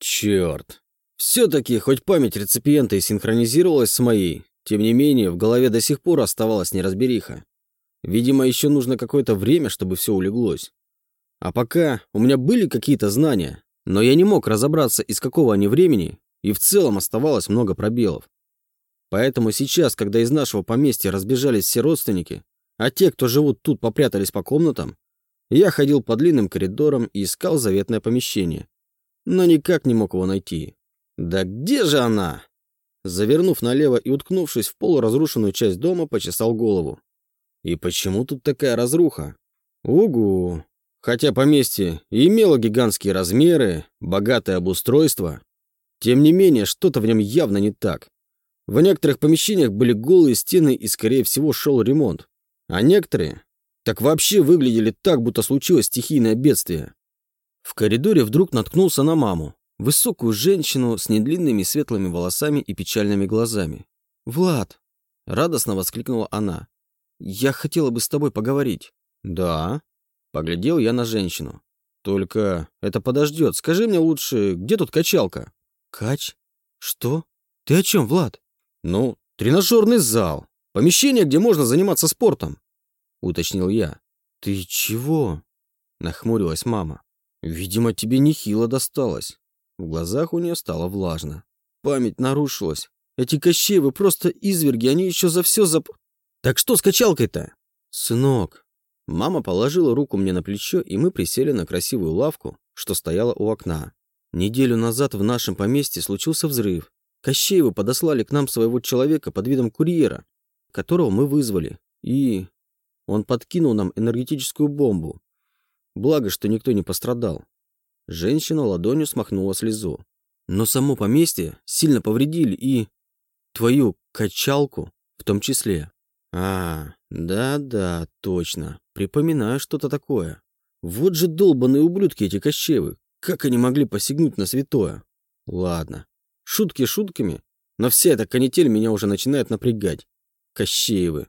Черт. Все-таки, хоть память реципиента и синхронизировалась с моей, тем не менее, в голове до сих пор оставалась неразбериха. Видимо, еще нужно какое-то время, чтобы все улеглось. А пока у меня были какие-то знания, но я не мог разобраться, из какого они времени, и в целом оставалось много пробелов. Поэтому сейчас, когда из нашего поместья разбежались все родственники, а те, кто живут тут, попрятались по комнатам, я ходил по длинным коридорам и искал заветное помещение, но никак не мог его найти. «Да где же она?» Завернув налево и уткнувшись в полуразрушенную часть дома, почесал голову. «И почему тут такая разруха?» «Угу!» Хотя поместье имело гигантские размеры, богатое обустройство, тем не менее, что-то в нем явно не так. В некоторых помещениях были голые стены и, скорее всего, шел ремонт. А некоторые так вообще выглядели так, будто случилось стихийное бедствие. В коридоре вдруг наткнулся на маму, высокую женщину с недлинными светлыми волосами и печальными глазами. «Влад!» — радостно воскликнула она. «Я хотела бы с тобой поговорить». «Да?» — поглядел я на женщину. «Только это подождет. Скажи мне лучше, где тут качалка?» «Кач? Что? Ты о чем, Влад?» «Ну, тренажерный зал. Помещение, где можно заниматься спортом», — уточнил я. «Ты чего?» — нахмурилась мама. «Видимо, тебе нехило досталось». В глазах у нее стало влажно. Память нарушилась. Эти Кощеевы просто изверги, они еще за все зап... Так что с качалкой-то? Сынок. Мама положила руку мне на плечо, и мы присели на красивую лавку, что стояла у окна. Неделю назад в нашем поместье случился взрыв. Кощеевы подослали к нам своего человека под видом курьера, которого мы вызвали, и... Он подкинул нам энергетическую бомбу. Благо, что никто не пострадал. Женщина ладонью смахнула слезу. Но само поместье сильно повредили и... Твою качалку в том числе. А, да-да, точно. Припоминаю что-то такое. Вот же долбаные ублюдки эти Кощеевы. Как они могли посягнуть на святое? Ладно. Шутки шутками, но вся эта канитель меня уже начинает напрягать. Кощеевы.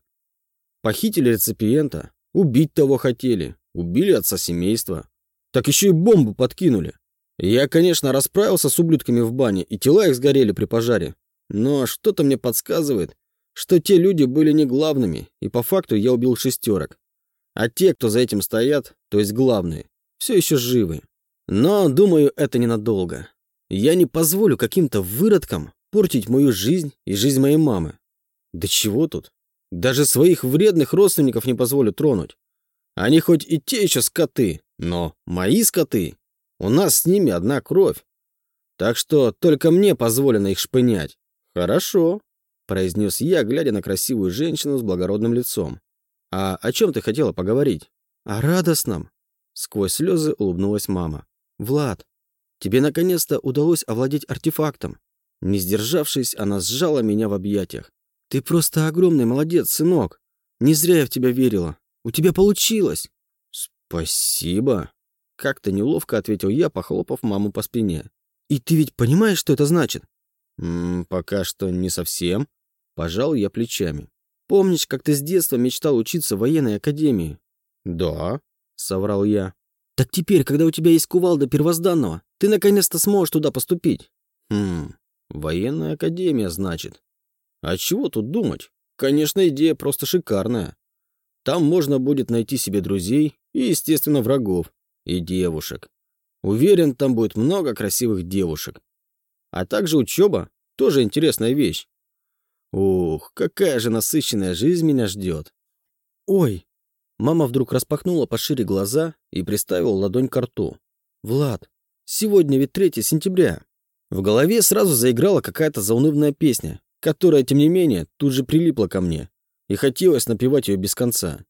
Похитили реципиента, убить того хотели, убили отца семейства. Так еще и бомбу подкинули. Я, конечно, расправился с ублюдками в бане, и тела их сгорели при пожаре. Но что-то мне подсказывает, что те люди были не главными, и по факту я убил шестерок. А те, кто за этим стоят, то есть главные, все еще живы. Но, думаю, это ненадолго. Я не позволю каким-то выродкам портить мою жизнь и жизнь моей мамы. Да чего тут? Даже своих вредных родственников не позволю тронуть. Они хоть и те еще скоты, но мои скоты. У нас с ними одна кровь. Так что только мне позволено их шпынять. Хорошо, произнес я, глядя на красивую женщину с благородным лицом. А о чем ты хотела поговорить? О радостном. Сквозь слезы улыбнулась мама. Влад, тебе наконец-то удалось овладеть артефактом. Не сдержавшись, она сжала меня в объятиях. «Ты просто огромный молодец, сынок. Не зря я в тебя верила. У тебя получилось!» «Спасибо!» Как-то неловко ответил я, похлопав маму по спине. «И ты ведь понимаешь, что это значит?» «М «Пока что не совсем». Пожал я плечами. «Помнишь, как ты с детства мечтал учиться в военной академии?» «Да», — соврал я. «Так теперь, когда у тебя есть кувалда первозданного, ты наконец-то сможешь туда поступить». «Хм, военная академия, значит. А чего тут думать? Конечно, идея просто шикарная. Там можно будет найти себе друзей и, естественно, врагов. И девушек. Уверен, там будет много красивых девушек. А также учеба – тоже интересная вещь. Ух, какая же насыщенная жизнь меня ждет. Ой! Мама вдруг распахнула пошире глаза и приставила ладонь к рту. Влад, сегодня ведь 3 сентября. В голове сразу заиграла какая-то заунывная песня, которая, тем не менее, тут же прилипла ко мне, и хотелось напевать ее без конца.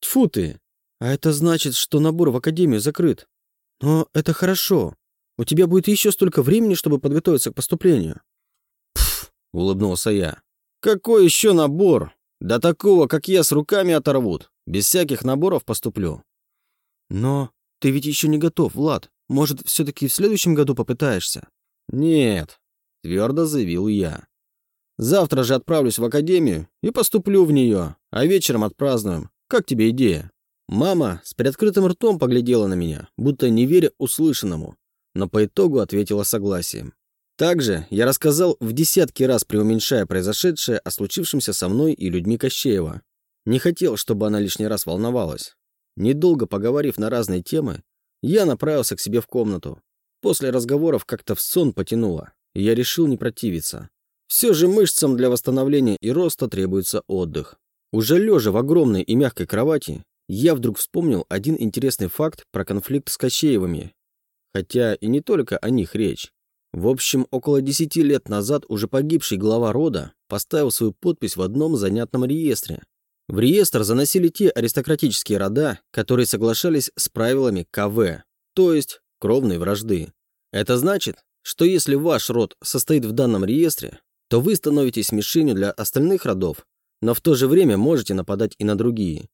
Тьфу ты! А это значит, что набор в академию закрыт. Но это хорошо. У тебя будет еще столько времени, чтобы подготовиться к поступлению. Пф, улыбнулся я. Какой еще набор? Да такого, как я, с руками оторвут. Без всяких наборов поступлю. Но ты ведь еще не готов, Влад. Может, все-таки в следующем году попытаешься? Нет, твердо заявил я. Завтра же отправлюсь в академию и поступлю в нее, а вечером отпразднуем. Как тебе идея?» Мама с приоткрытым ртом поглядела на меня, будто не веря услышанному. но по итогу ответила согласием. Также я рассказал в десятки раз преуменьшая произошедшее о случившемся со мной и людьми Кощеева. Не хотел, чтобы она лишний раз волновалась. Недолго поговорив на разные темы, я направился к себе в комнату. После разговоров как-то в сон потянуло, и я решил не противиться. Все же мышцам для восстановления и роста требуется отдых. Уже лежа в огромной и мягкой кровати, я вдруг вспомнил один интересный факт про конфликт с Кощеевыми. Хотя и не только о них речь. В общем, около десяти лет назад уже погибший глава рода поставил свою подпись в одном занятном реестре. В реестр заносили те аристократические рода, которые соглашались с правилами КВ, то есть кровной вражды. Это значит, что если ваш род состоит в данном реестре, то вы становитесь мишенью для остальных родов, но в то же время можете нападать и на другие.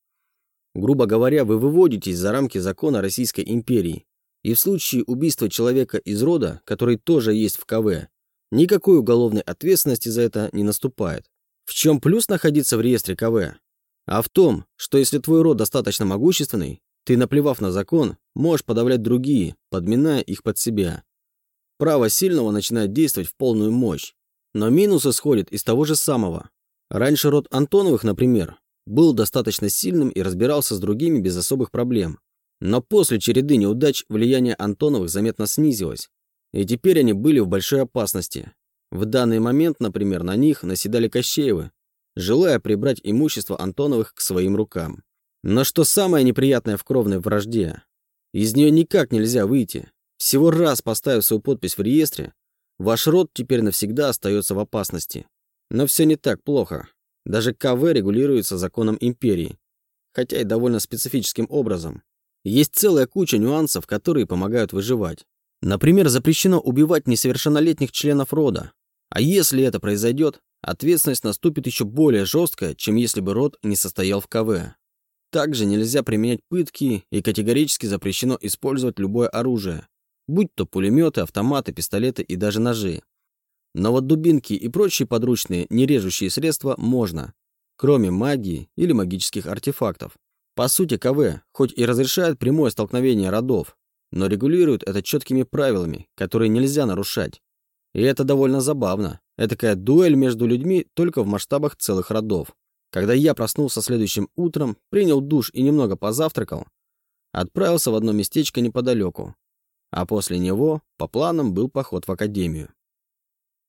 Грубо говоря, вы выводитесь за рамки закона Российской империи, и в случае убийства человека из рода, который тоже есть в КВ, никакой уголовной ответственности за это не наступает. В чем плюс находиться в реестре КВ? А в том, что если твой род достаточно могущественный, ты, наплевав на закон, можешь подавлять другие, подминая их под себя. Право сильного начинает действовать в полную мощь. Но минус исходит из того же самого. Раньше род Антоновых, например, был достаточно сильным и разбирался с другими без особых проблем. Но после череды неудач влияние Антоновых заметно снизилось, и теперь они были в большой опасности. В данный момент, например, на них наседали Кощеевы, желая прибрать имущество Антоновых к своим рукам. Но что самое неприятное в кровной вражде? Из нее никак нельзя выйти. Всего раз поставив свою подпись в реестре, ваш род теперь навсегда остается в опасности. Но все не так плохо. Даже КВ регулируется законом империи, хотя и довольно специфическим образом. Есть целая куча нюансов, которые помогают выживать. Например, запрещено убивать несовершеннолетних членов рода. А если это произойдет, ответственность наступит еще более жесткая, чем если бы род не состоял в КВ. Также нельзя применять пытки и категорически запрещено использовать любое оружие, будь то пулеметы, автоматы, пистолеты и даже ножи. Но вот дубинки и прочие подручные, нережущие средства можно, кроме магии или магических артефактов. По сути, КВ хоть и разрешает прямое столкновение родов, но регулирует это четкими правилами, которые нельзя нарушать. И это довольно забавно. Этакая дуэль между людьми только в масштабах целых родов. Когда я проснулся следующим утром, принял душ и немного позавтракал, отправился в одно местечко неподалеку. А после него, по планам, был поход в академию.